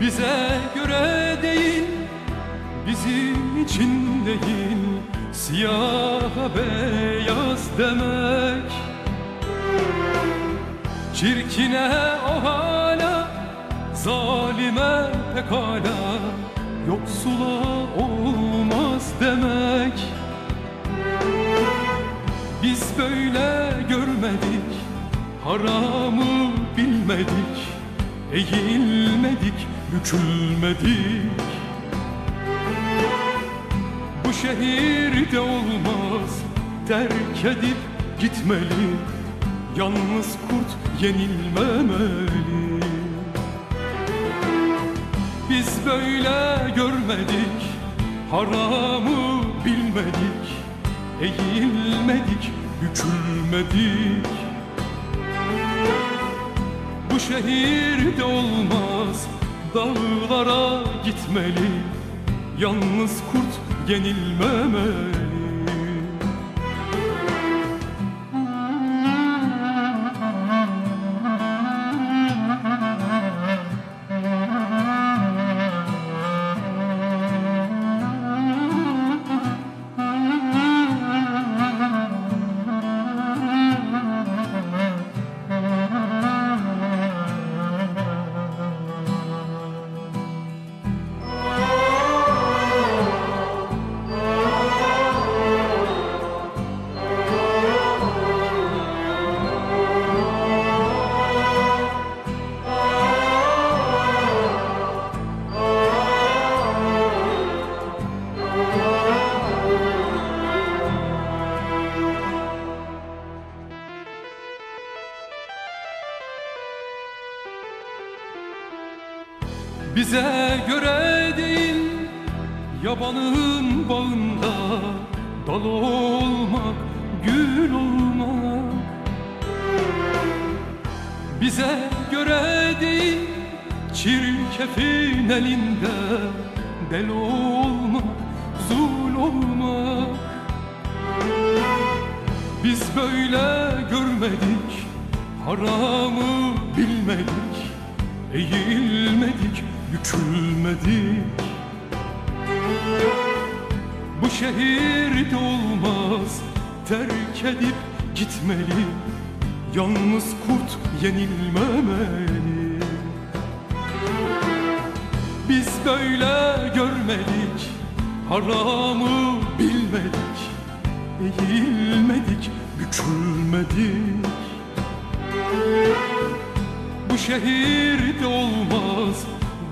Bize göre değil, bizim için değil. Siyaha beyaz demek. Çirkine o hala, zalime pekala. Yoksula olmaz demek. Biz böyle görmedik, haramı bilmedik Eğilmedik bükülmedik Bu şehirde olmaz Terk edip gitmeli. Yalnız kurt yenilmemeli. Biz böyle görmedik Haramı bilmedik. Eğilmedik, bükülmedik Bu şehirde olmaz Dağlara gitmeli. Yalnız kurt yenilmemeli Bize göre değil Yabanın bağında Dal olmak, gül olmak. Bize göre değil Çirkefin elinde Del olmak, zul olmak. Biz böyle görmedik Haramı bilmedik Eğilmedik, bükülmedik Bu şehirde olmaz Terk edip gitmeli. Yalnız kurt yenilmemeli. Biz böyle görmedik Haramı bilmedik. Eğilmedik, bükülmedik. Bu olmaz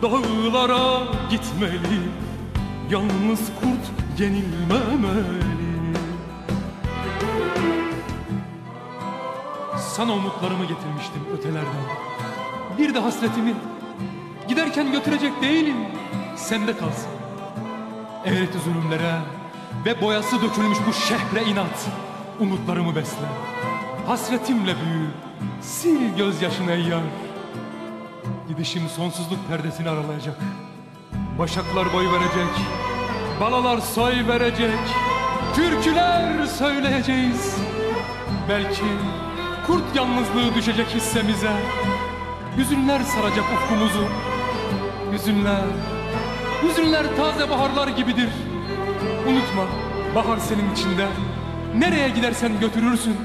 Dağlara gitmeli Yalnız kurt yenilmemeli. Sana umutlarımı getirmiştim ötelerden. Bir de hasretimi. Giderken götürecek değilim. Sende kalsın. Eğreti zulümlere Ve boyası dökülmüş bu şehre inat. Umutlarımı besle. Hasretimle büyü. Sil gözyaşını ey yar Gidişim sonsuzluk perdesini aralayacak. Başaklar boy verecek Balalar soy verecek Türküler söyleyeceğiz. Belki kurt yalnızlığı düşecek hissemize. Hüzünler saracak ufkumuzu. Hüzünler Hüzünler taze baharlar gibidir. Unutma bahar senin içinde. Nereye gidersen götürürsün.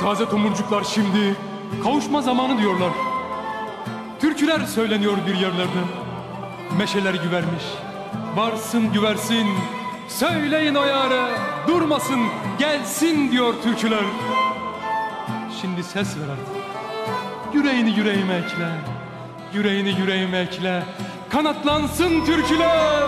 Taze tomurcuklar şimdi kavuşma zamanı diyorlar. Türküler söyleniyor bir yerlerde. Meşeler güvermiş. Varsın güversin. Söyleyin o yare. Durmasın gelsin diyor türküler. Şimdi ses ver artık. Yüreğini yüreğime ekle. Yüreğini yüreğime ekle. Kanatlansın türküler.